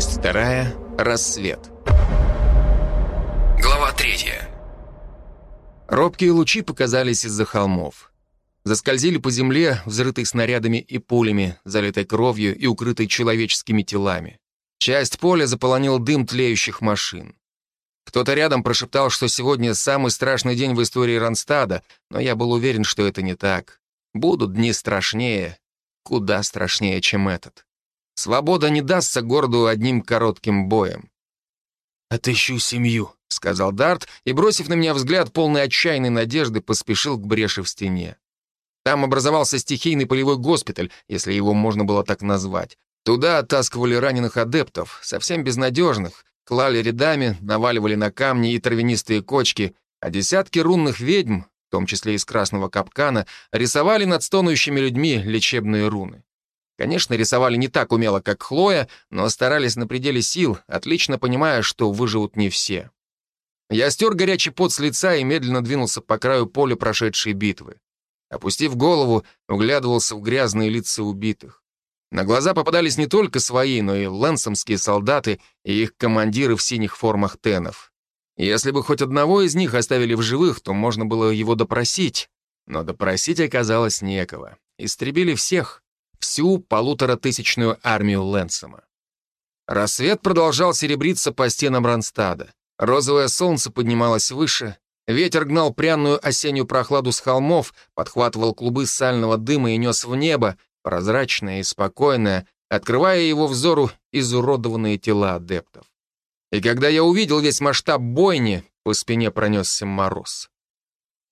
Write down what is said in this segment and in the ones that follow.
Часть вторая. Рассвет. Глава третья. Робкие лучи показались из-за холмов. Заскользили по земле, взрытой снарядами и пулями, залитой кровью и укрытой человеческими телами. Часть поля заполонил дым тлеющих машин. Кто-то рядом прошептал, что сегодня самый страшный день в истории Ронстада, но я был уверен, что это не так. Будут дни страшнее, куда страшнее, чем этот. Свобода не дастся городу одним коротким боем. «Отыщу семью», — сказал Дарт, и, бросив на меня взгляд, полный отчаянной надежды, поспешил к бреши в стене. Там образовался стихийный полевой госпиталь, если его можно было так назвать. Туда оттаскивали раненых адептов, совсем безнадежных, клали рядами, наваливали на камни и травянистые кочки, а десятки рунных ведьм, в том числе из красного капкана, рисовали над стонущими людьми лечебные руны. Конечно, рисовали не так умело, как Хлоя, но старались на пределе сил, отлично понимая, что выживут не все. Я стер горячий пот с лица и медленно двинулся по краю поля прошедшей битвы. Опустив голову, углядывался в грязные лица убитых. На глаза попадались не только свои, но и лэнсомские солдаты и их командиры в синих формах тенов. Если бы хоть одного из них оставили в живых, то можно было его допросить. Но допросить оказалось некого. Истребили всех всю полуторатысячную армию Лэнсома. Рассвет продолжал серебриться по стенам Ронстада. Розовое солнце поднималось выше, ветер гнал пряную осеннюю прохладу с холмов, подхватывал клубы сального дыма и нес в небо, прозрачное и спокойное, открывая его взору изуродованные тела адептов. И когда я увидел весь масштаб бойни, по спине пронесся мороз.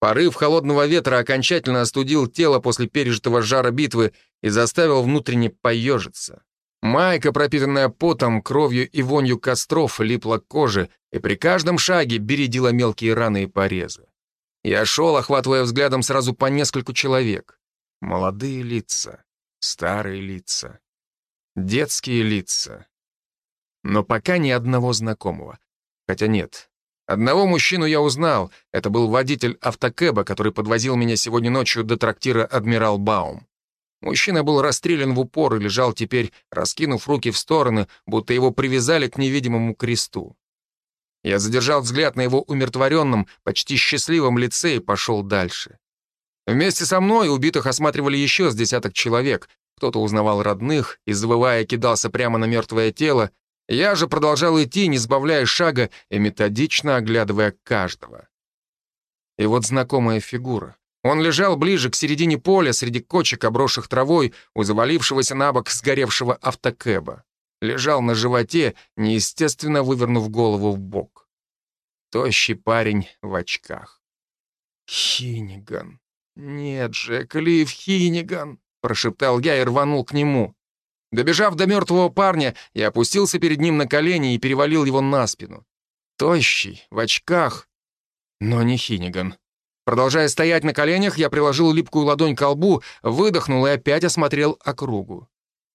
Порыв холодного ветра окончательно остудил тело после пережитого жара битвы и заставил внутренне поежиться. Майка, пропитанная потом, кровью и вонью костров, липла к коже и при каждом шаге бередила мелкие раны и порезы. Я шел, охватывая взглядом сразу по нескольку человек. Молодые лица, старые лица, детские лица. Но пока ни одного знакомого. Хотя нет, Одного мужчину я узнал. Это был водитель автокэба, который подвозил меня сегодня ночью до трактира «Адмирал Баум». Мужчина был расстрелян в упор и лежал теперь, раскинув руки в стороны, будто его привязали к невидимому кресту. Я задержал взгляд на его умиротворенном, почти счастливом лице и пошел дальше. Вместе со мной убитых осматривали еще с десяток человек. Кто-то узнавал родных и, завывая, кидался прямо на мертвое тело, я же продолжал идти, не сбавляя шага и методично оглядывая каждого. И вот знакомая фигура. Он лежал ближе к середине поля, среди кочек, обросших травой, у завалившегося на бок сгоревшего автокэба. Лежал на животе, неестественно вывернув голову в бок. Тощий парень в очках. «Хиниган! Нет же, Клифф Хиниган!» — прошептал я и рванул к нему. Добежав до мертвого парня, я опустился перед ним на колени и перевалил его на спину. Тощий, в очках, но не Хиниган. Продолжая стоять на коленях, я приложил липкую ладонь к лбу, выдохнул и опять осмотрел округу.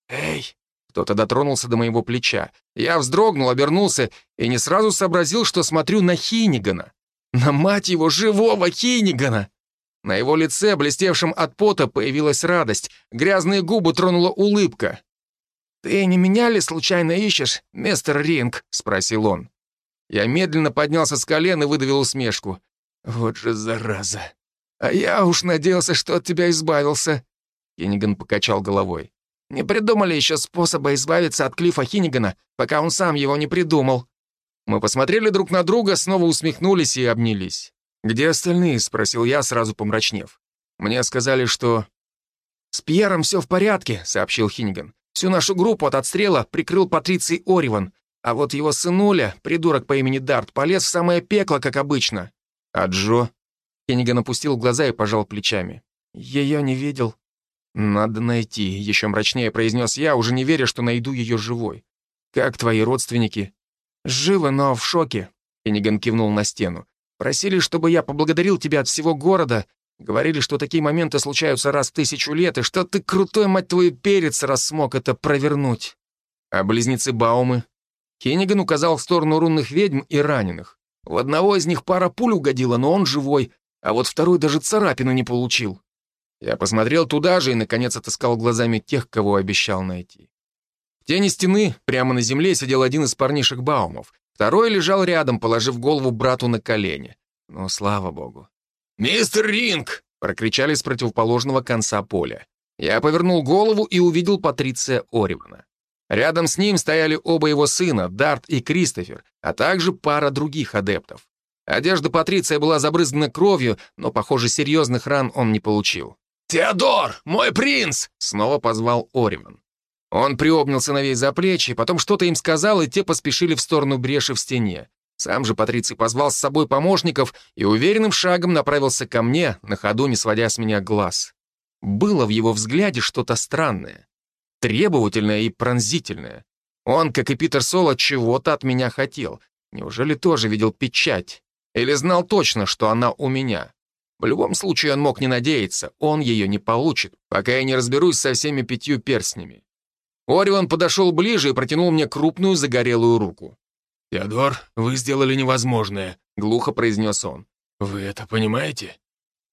«Эй!» Кто-то дотронулся до моего плеча. Я вздрогнул, обернулся и не сразу сообразил, что смотрю на Хинигана. На мать его живого Хинигана! На его лице, блестевшем от пота, появилась радость. Грязные губы тронула улыбка. «Ты не меня ли случайно ищешь, мистер Ринг?» — спросил он. Я медленно поднялся с колен и выдавил усмешку. «Вот же зараза! А я уж надеялся, что от тебя избавился!» Хинниган покачал головой. «Не придумали еще способа избавиться от Клифа Хиннигана, пока он сам его не придумал». Мы посмотрели друг на друга, снова усмехнулись и обнялись. «Где остальные?» — спросил я, сразу помрачнев. Мне сказали, что... «С Пьером все в порядке», — сообщил Хинниган. Всю нашу группу от отстрела прикрыл Патриций Ориван, а вот его сынуля, придурок по имени Дарт, полез в самое пекло, как обычно. А Джо? Кенниган опустил глаза и пожал плечами. Ее не видел. «Надо найти», — еще мрачнее произнес я, уже не веря, что найду ее живой. «Как твои родственники?» «Живы, но в шоке», — Кенниган кивнул на стену. «Просили, чтобы я поблагодарил тебя от всего города Говорили, что такие моменты случаются раз в тысячу лет, и что ты крутой, мать твою, перец, раз смог это провернуть. А близнецы Баумы? Хенниган указал в сторону рунных ведьм и раненых. У одного из них пара пуль угодила, но он живой, а вот второй даже царапины не получил. Я посмотрел туда же и, наконец, отыскал глазами тех, кого обещал найти. В тени стены, прямо на земле, сидел один из парнишек Баумов. Второй лежал рядом, положив голову брату на колени. Ну, слава богу. «Мистер Ринг!» — прокричали с противоположного конца поля. Я повернул голову и увидел Патриция Оривана. Рядом с ним стояли оба его сына, Дарт и Кристофер, а также пара других адептов. Одежда Патриция была забрызгана кровью, но, похоже, серьезных ран он не получил. «Теодор, мой принц!» — снова позвал Ориван. Он приобнял сыновей за плечи, потом что-то им сказал, и те поспешили в сторону бреши в стене. Сам же Патриций позвал с собой помощников и уверенным шагом направился ко мне, на ходу не сводя с меня глаз. Было в его взгляде что-то странное, требовательное и пронзительное. Он, как и Питер Соло, чего-то от меня хотел. Неужели тоже видел печать? Или знал точно, что она у меня? В любом случае он мог не надеяться, он ее не получит, пока я не разберусь со всеми пятью перстнями. Орион подошел ближе и протянул мне крупную загорелую руку. «Теодор, вы сделали невозможное», — глухо произнес он. «Вы это понимаете?»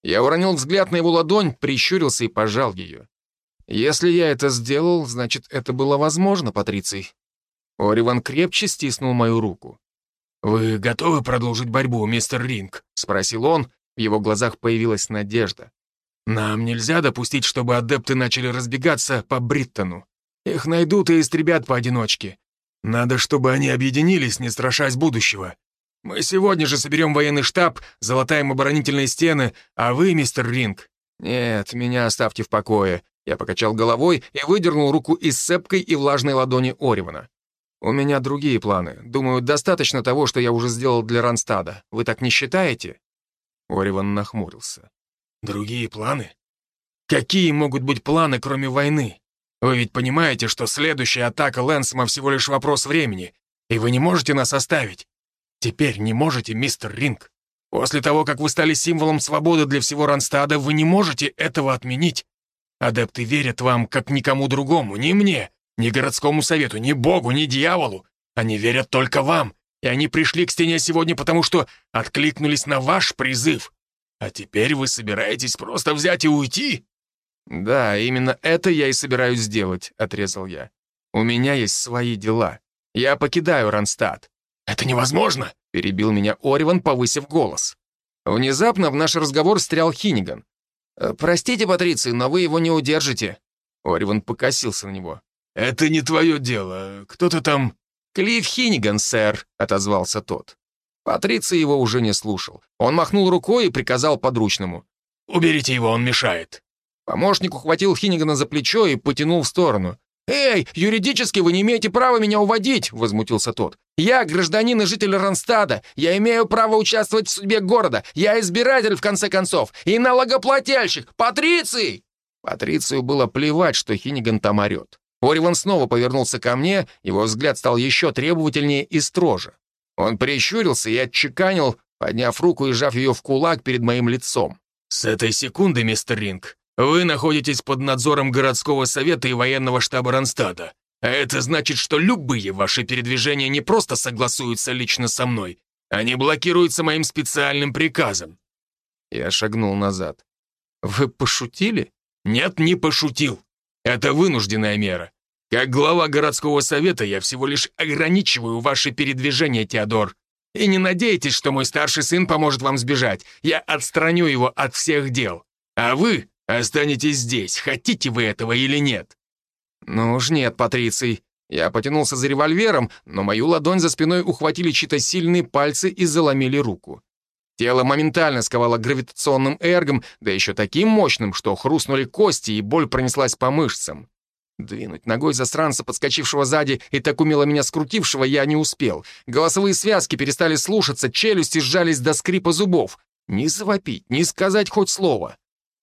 Я уронил взгляд на его ладонь, прищурился и пожал ее. «Если я это сделал, значит, это было возможно, Патриций». Ориван крепче стиснул мою руку. «Вы готовы продолжить борьбу, мистер Ринг?» — спросил он. В его глазах появилась надежда. «Нам нельзя допустить, чтобы адепты начали разбегаться по Бриттону. Их найдут и истребят поодиночке. Надо, чтобы они объединились, не страшась будущего. Мы сегодня же соберем военный штаб, залатаем оборонительные стены, а вы, мистер Ринг...» «Нет, меня оставьте в покое». Я покачал головой и выдернул руку из цепкой и влажной ладони Оривана. «У меня другие планы. Думаю, достаточно того, что я уже сделал для Ранстада. Вы так не считаете?» Ориван нахмурился. «Другие планы? Какие могут быть планы, кроме войны? Вы ведь понимаете, что следующая атака Лэнсома всего лишь вопрос времени, и вы не можете нас оставить. Теперь не можете, мистер Ринг. После того, как вы стали символом свободы для всего Ранстада, вы не можете этого отменить. Адепты верят вам, как никому другому, ни мне, ни городскому совету, ни богу, ни дьяволу. Они верят только вам, и они пришли к стене сегодня потому, что откликнулись на ваш призыв. А теперь вы собираетесь просто взять и уйти?» «Да, именно это я и собираюсь сделать», — отрезал я. «У меня есть свои дела. Я покидаю Ранстад». «Это невозможно!» — перебил меня Ориван, повысив голос. Внезапно в наш разговор встрял Хиниган. «Э, «Простите, Патриций, но вы его не удержите». Ориван покосился на него. «Это не твое дело. Кто-то там...» «Клифф Хиниган, сэр», — отозвался тот. Патриций его уже не слушал. Он махнул рукой и приказал подручному. «Уберите его, он мешает». Помощник ухватил Хинигана за плечо и потянул в сторону. «Эй, юридически вы не имеете права меня уводить!» — возмутился тот. «Я гражданин и житель Ронстада. Я имею право участвовать в судьбе города. Я избиратель, в конце концов, и налогоплательщик. Патриций!» Патрицию было плевать, что Хиниган там орет. Ориван снова повернулся ко мне, его взгляд стал еще требовательнее и строже. Он прищурился и отчеканил, подняв руку и сжав ее в кулак перед моим лицом. «С этой секунды, мистер Ринг, вы находитесь под надзором городского совета и военного штаба Ронстада. А это значит, что любые ваши передвижения не просто согласуются лично со мной, они блокируются моим специальным приказом». Я шагнул назад. «Вы пошутили?» «Нет, не пошутил. Это вынужденная мера. Как глава городского совета я всего лишь ограничиваю ваши передвижения, Теодор. И не надейтесь, что мой старший сын поможет вам сбежать. Я отстраню его от всех дел. А вы Останетесь здесь, хотите вы этого или нет?» «Ну уж нет, Патриций». Я потянулся за револьвером, но мою ладонь за спиной ухватили чьи-то сильные пальцы и заломили руку. Тело моментально сковало гравитационным эргом, да еще таким мощным, что хрустнули кости, и боль пронеслась по мышцам. Двинуть ногой засранца, подскочившего сзади и так умело меня скрутившего, я не успел. Голосовые связки перестали слушаться, челюсти сжались до скрипа зубов. Ни завопить, ни сказать хоть слово.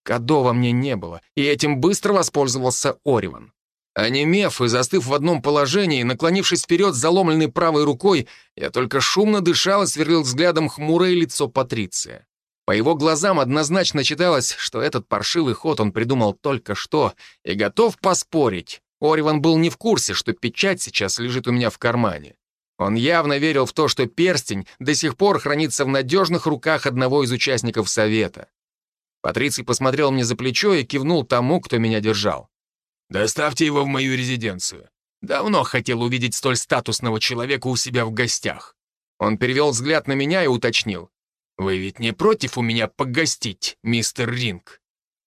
Кадова мне не было, и этим быстро воспользовался Ориван. Онемев и застыв в одном положении, наклонившись вперед заломленной правой рукой, я только шумно дышал и сверлил взглядом хмурое лицо Патриция. По его глазам однозначно читалось, что этот паршивый ход он придумал только что, и готов поспорить. Ориван был не в курсе, что печать сейчас лежит у меня в кармане. Он явно верил в то, что перстень до сих пор хранится в надежных руках одного из участников Совета. Патриций посмотрел мне за плечо и кивнул тому, кто меня держал. «Доставьте его в мою резиденцию. Давно хотел увидеть столь статусного человека у себя в гостях. Он перевел взгляд на меня и уточнил. «Вы ведь не против у меня погостить, мистер Ринг?»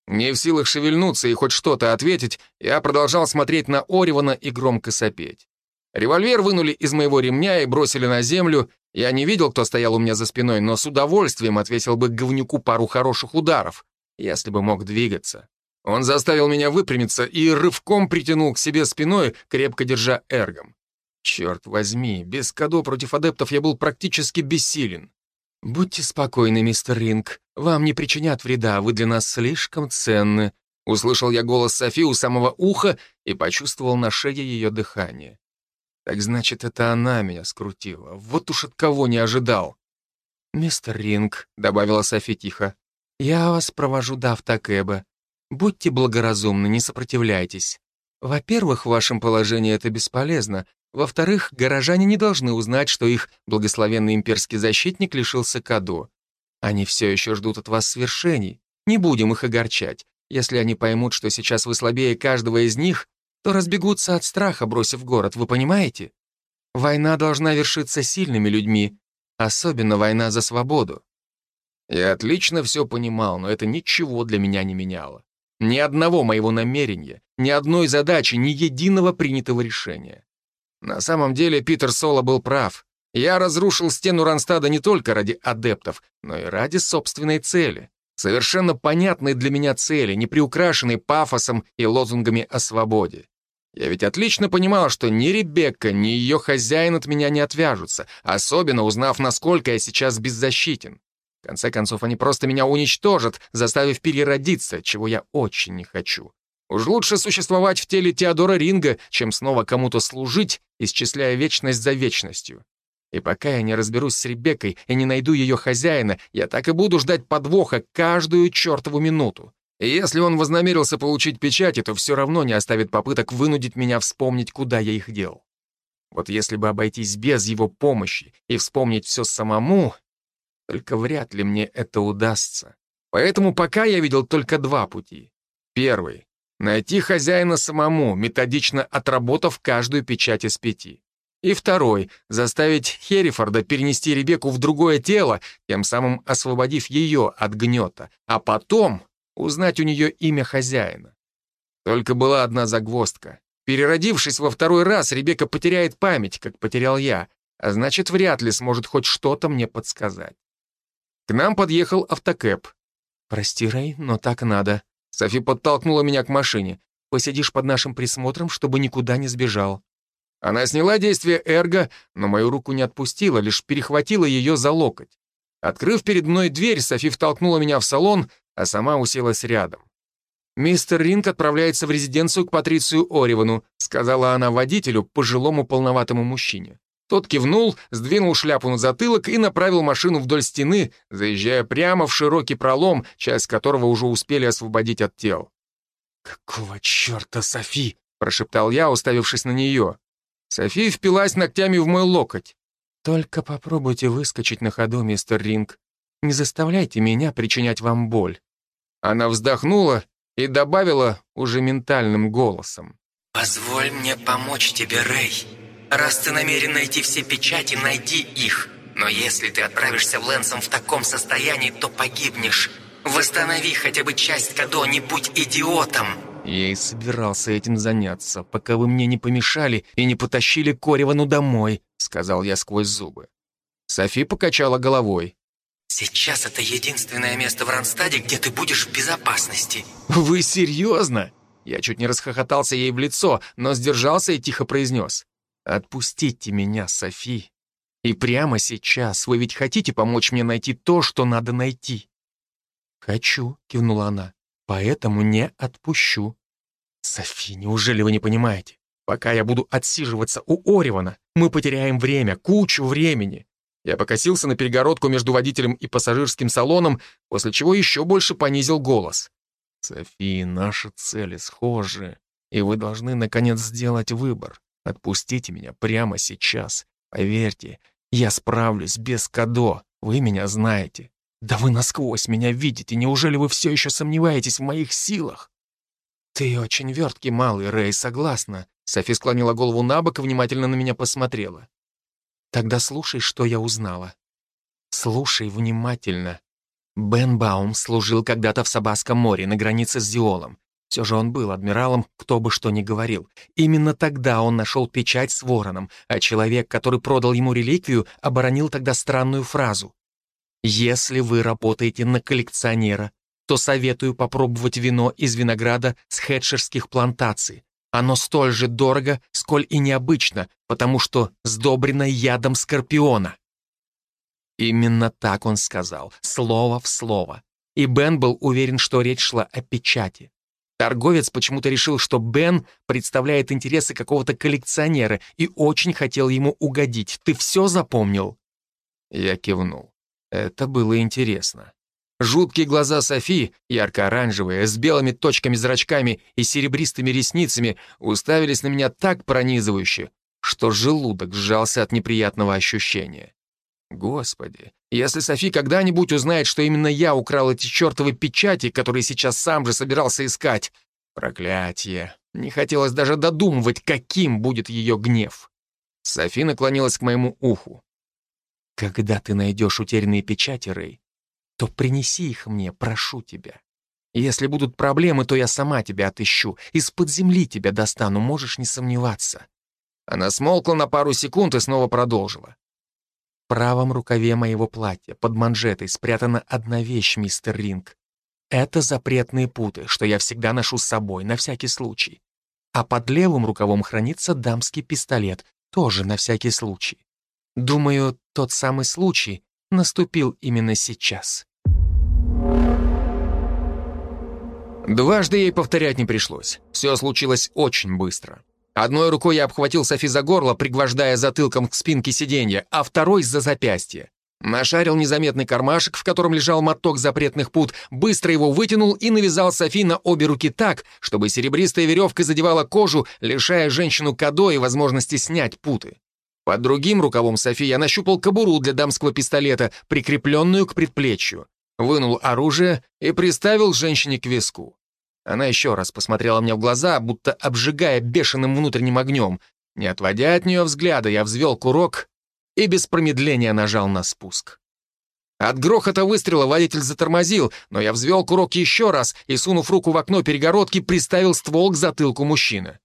Не в силах шевельнуться и хоть что-то ответить, я продолжал смотреть на Оривана и громко сопеть. Револьвер вынули из моего ремня и бросили на землю. Я не видел, кто стоял у меня за спиной, но с удовольствием отвесил бы говнюку пару хороших ударов, если бы мог двигаться. Он заставил меня выпрямиться и рывком притянул к себе спиной, крепко держа эргом. Черт возьми, без кадо против адептов я был практически бессилен. «Будьте спокойны, мистер Ринг. Вам не причинят вреда, вы для нас слишком ценны». Услышал я голос Софи у самого уха и почувствовал на шее ее дыхание. Так значит, это она меня скрутила. Вот уж от кого не ожидал. «Мистер Ринг», — добавила Софи тихо, — «я вас провожу до автокэба. Будьте благоразумны, не сопротивляйтесь. Во-первых, в вашем положении это бесполезно. Во-вторых, горожане не должны узнать, что их благословенный имперский защитник лишился Кадо. Они все еще ждут от вас свершений. Не будем их огорчать. Если они поймут, что сейчас вы слабее каждого из них, то разбегутся от страха, бросив город, вы понимаете? Война должна вершиться сильными людьми, особенно война за свободу. Я отлично все понимал, но это ничего для меня не меняло. Ни одного моего намерения, ни одной задачи, ни единого принятого решения. На самом деле Питер Соло был прав. Я разрушил стену Ранстада не только ради адептов, но и ради собственной цели. Совершенно понятной для меня цели, не приукрашенной пафосом и лозунгами о свободе. Я ведь отлично понимал, что ни Ребекка, ни ее хозяин от меня не отвяжутся, особенно узнав, насколько я сейчас беззащитен. В конце концов, они просто меня уничтожат, заставив переродиться, чего я очень не хочу. Уж лучше существовать в теле Теодора Ринга, чем снова кому-то служить, исчисляя вечность за вечностью. И пока я не разберусь с Ребеккой и не найду ее хозяина, я так и буду ждать подвоха каждую чертову минуту. И если он вознамерился получить печати, то все равно не оставит попыток вынудить меня вспомнить, куда я их дел. Вот если бы обойтись без его помощи и вспомнить все самому, только вряд ли мне это удастся. Поэтому пока я видел только два пути. Первый — найти хозяина самому, методично отработав каждую печать из пяти. И второй — заставить Херрифорда перенести Ребекку в другое тело, тем самым освободив ее от гнета, а потом узнать у нее имя хозяина. Только была одна загвоздка. Переродившись во второй раз, Ребекка потеряет память, как потерял я, а значит, вряд ли сможет хоть что-то мне подсказать. К нам подъехал автокэп. «Прости, Рэй, но так надо». Софи подтолкнула меня к машине. «Посидишь под нашим присмотром, чтобы никуда не сбежал». Она сняла действие эрго, но мою руку не отпустила, лишь перехватила ее за локоть. Открыв перед мной дверь, Софи втолкнула меня в салон, а сама уселась рядом. «Мистер Ринг отправляется в резиденцию к Патрицию Оривану», сказала она водителю, пожилому полноватому мужчине. Тот кивнул, сдвинул шляпу на затылок и направил машину вдоль стены, заезжая прямо в широкий пролом, часть которого уже успели освободить от тел. «Какого черта, Софи?» — прошептал я, уставившись на нее. Софи впилась ногтями в мой локоть. «Только попробуйте выскочить на ходу, мистер Ринг. Не заставляйте меня причинять вам боль». Она вздохнула и добавила уже ментальным голосом. «Позволь мне помочь тебе, Рэй. Раз ты намерен найти все печати, найди их. Но если ты отправишься в Лэнсом в таком состоянии, то погибнешь. Восстанови хотя бы часть Кадо, не будь идиотом!» Я и собирался этим заняться, пока вы мне не помешали и не потащили Коревану домой, сказал я сквозь зубы. Софи покачала головой. «Сейчас это единственное место в Ранстаде, где ты будешь в безопасности». «Вы серьезно?» Я чуть не расхохотался ей в лицо, но сдержался и тихо произнес. «Отпустите меня, Софи. И прямо сейчас вы ведь хотите помочь мне найти то, что надо найти?» «Хочу», — кивнула она поэтому не отпущу. Софи, неужели вы не понимаете? Пока я буду отсиживаться у Оривана, мы потеряем время, кучу времени. Я покосился на перегородку между водителем и пассажирским салоном, после чего еще больше понизил голос. «Софи, наши цели схожи, и вы должны, наконец, сделать выбор. Отпустите меня прямо сейчас. Поверьте, я справлюсь без Кадо, вы меня знаете. «Да вы насквозь меня видите, неужели вы все еще сомневаетесь в моих силах?» «Ты очень верткий, малый Рэй, согласна», — Софи склонила голову на бок и внимательно на меня посмотрела. «Тогда слушай, что я узнала. Слушай внимательно. Бен Баум служил когда-то в Сабасском море на границе с Зиолом. Все же он был адмиралом, кто бы что ни говорил. Именно тогда он нашел печать с вороном, а человек, который продал ему реликвию, оборонил тогда странную фразу. «Если вы работаете на коллекционера, то советую попробовать вино из винограда с хедшерских плантаций. Оно столь же дорого, сколь и необычно, потому что сдобрено ядом скорпиона». Именно так он сказал, слово в слово. И Бен был уверен, что речь шла о печати. Торговец почему-то решил, что Бен представляет интересы какого-то коллекционера и очень хотел ему угодить. Ты все запомнил?» Я кивнул. Это было интересно. Жуткие глаза Софи, ярко-оранжевые, с белыми точками зрачками и серебристыми ресницами, уставились на меня так пронизывающе, что желудок сжался от неприятного ощущения. Господи, если Софи когда-нибудь узнает, что именно я украл эти чертовы печати, которые сейчас сам же собирался искать... Проклятие. Не хотелось даже додумывать, каким будет ее гнев. Софи наклонилась к моему уху. «Когда ты найдешь утерянные печати, Рэй, то принеси их мне, прошу тебя. Если будут проблемы, то я сама тебя отыщу, из-под земли тебя достану, можешь не сомневаться». Она смолкла на пару секунд и снова продолжила правом рукаве моего платья, под манжетой, спрятана одна вещь, мистер Ринг. Это запретные путы, что я всегда ношу с собой, на всякий случай. А под левым рукавом хранится дамский пистолет, тоже на всякий случай. Думаю, тот самый случай наступил именно сейчас. Дважды ей повторять не пришлось. Все случилось очень быстро. Одной рукой я обхватил Софи за горло, пригвождая затылком к спинке сиденья, а второй — за запястье. Нашарил незаметный кармашек, в котором лежал моток запретных пут, быстро его вытянул и навязал Софи на обе руки так, чтобы серебристая веревка задевала кожу, лишая женщину кадо и возможности снять путы. Под другим рукавом Софи я нащупал кобуру для дамского пистолета, прикрепленную к предплечью. Вынул оружие и приставил женщине к виску. Она еще раз посмотрела мне в глаза, будто обжигая бешеным внутренним огнем. Не отводя от нее взгляда, я взвел курок и без промедления нажал на спуск. От грохота выстрела водитель затормозил, но я взвел курок еще раз и, сунув руку в окно перегородки, приставил ствол к затылку мужчины.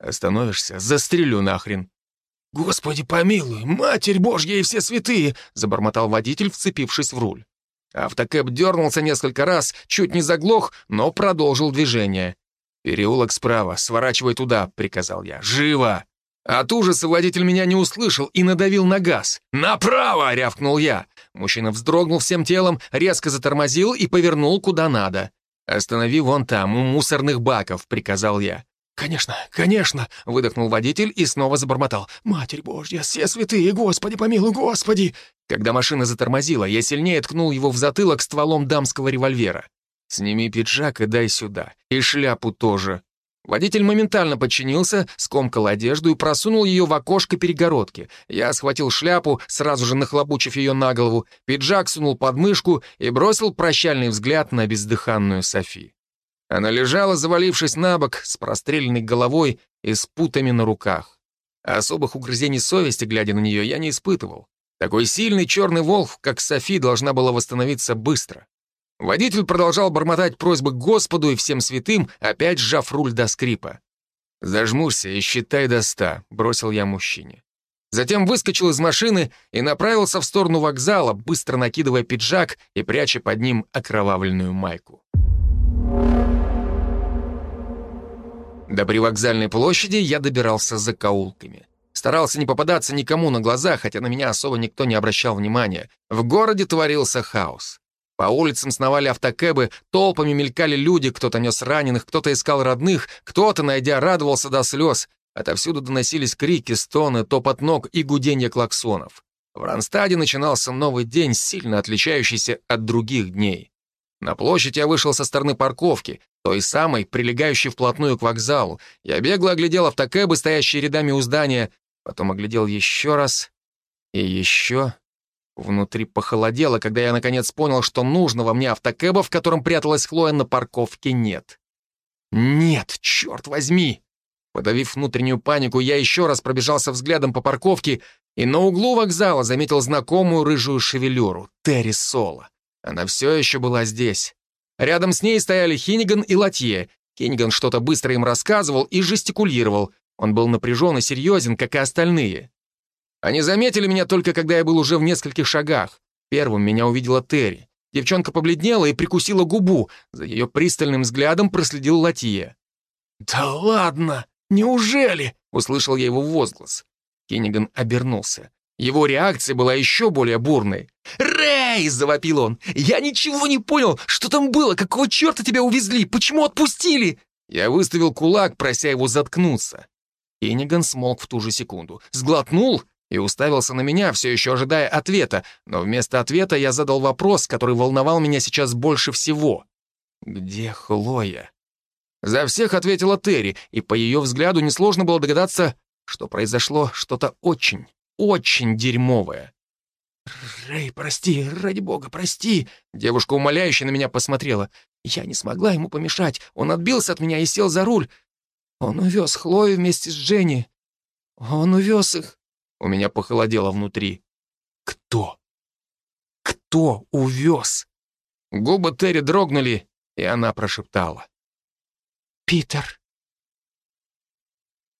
«Остановишься? Застрелю нахрен!» «Господи помилуй, Матерь Божья и все святые!» — забормотал водитель, вцепившись в руль. Автокэп дернулся несколько раз, чуть не заглох, но продолжил движение. «Переулок справа, сворачивай туда», — приказал я. «Живо!» От ужаса водитель меня не услышал и надавил на газ. «Направо!» — рявкнул я. Мужчина вздрогнул всем телом, резко затормозил и повернул куда надо. «Останови вон там, у мусорных баков», — приказал я. «Конечно, конечно!» — выдохнул водитель и снова забормотал. «Матерь Божья, все святые, Господи помилуй, Господи!» Когда машина затормозила, я сильнее ткнул его в затылок стволом дамского револьвера. «Сними пиджак и дай сюда. И шляпу тоже». Водитель моментально подчинился, скомкал одежду и просунул ее в окошко перегородки. Я схватил шляпу, сразу же нахлобучив ее на голову, пиджак сунул под мышку и бросил прощальный взгляд на бездыханную Софи. Она лежала, завалившись на бок, с простреленной головой и с путами на руках. Особых угрызений совести, глядя на нее, я не испытывал. Такой сильный черный волк, как Софи, должна была восстановиться быстро. Водитель продолжал бормотать просьбы к Господу и всем святым, опять сжав руль до скрипа. «Зажмурься и считай до ста», — бросил я мужчине. Затем выскочил из машины и направился в сторону вокзала, быстро накидывая пиджак и пряча под ним окровавленную майку. До привокзальной площади я добирался за каулками. Старался не попадаться никому на глаза, хотя на меня особо никто не обращал внимания. В городе творился хаос. По улицам сновали автокэбы, толпами мелькали люди, кто-то нес раненых, кто-то искал родных, кто-то, найдя, радовался до слез. Отовсюду доносились крики, стоны, топот ног и гуденье клаксонов. В Ранстаде начинался новый день, сильно отличающийся от других дней. На площадь я вышел со стороны парковки, той самой, прилегающей вплотную к вокзалу. Я бегло оглядел автокэбы, стоящие рядами у здания, потом оглядел еще раз и еще. Внутри похолодело, когда я наконец понял, что нужного мне автокэба, в котором пряталась Хлоя, на парковке нет. Нет, черт возьми! Подавив внутреннюю панику, я еще раз пробежался взглядом по парковке и на углу вокзала заметил знакомую рыжую шевелюру — Терри Соло. Она все еще была здесь. Рядом с ней стояли Хиниган и Латье. Хиниган что-то быстро им рассказывал и жестикулировал. Он был напряжен и серьезен, как и остальные. Они заметили меня только когда я был уже в нескольких шагах. Первым меня увидела Терри. Девчонка побледнела и прикусила губу. За ее пристальным взглядом проследил Латье. «Да ладно! Неужели?» — услышал я его возглас. Кенниган обернулся. Его реакция была еще более бурной. «Рэй!» — завопил он. «Я ничего не понял! Что там было? Какого черта тебя увезли? Почему отпустили?» Я выставил кулак, прося его заткнуться. Кенниган смолк в ту же секунду. Сглотнул и уставился на меня, все еще ожидая ответа, но вместо ответа я задал вопрос, который волновал меня сейчас больше всего. «Где Хлоя?» За всех ответила Терри, и по ее взгляду несложно было догадаться, что произошло что-то очень, очень дерьмовое. «Рэй, прости, ради бога, прости!» Девушка умоляюще на меня посмотрела. «Я не смогла ему помешать. Он отбился от меня и сел за руль. Он увез Хлою вместе с Дженни. Он увез их. У меня похолодело внутри. Кто? Кто увез? Губы Терри дрогнули, и она прошептала. «Питер».